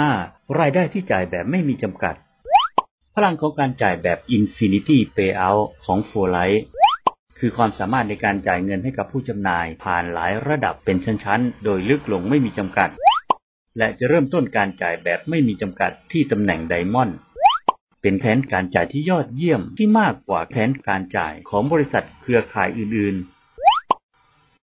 5. รายได้ที่จ่ายแบบไม่มีจำกัด พลังของการจ่ายแบบ Infinity Payout ของ f o r l i g h t คือความสามารถในการจ่ายเงินให้กับผู้จำหน่าย ผ่านหลายระดับเป็นชั้นๆ โดยลึกลงไม่มีจำกัด และจะเริ่มต้นการจ่ายแบบไม่มีจำกัดที่ตำแหน่งไดมอนด์เป็นแผนการจ่ายที่ยอดเยี่ยมที่มากกว่าแผนการจ่ายของบริษัทเครือข่ายอื่นๆ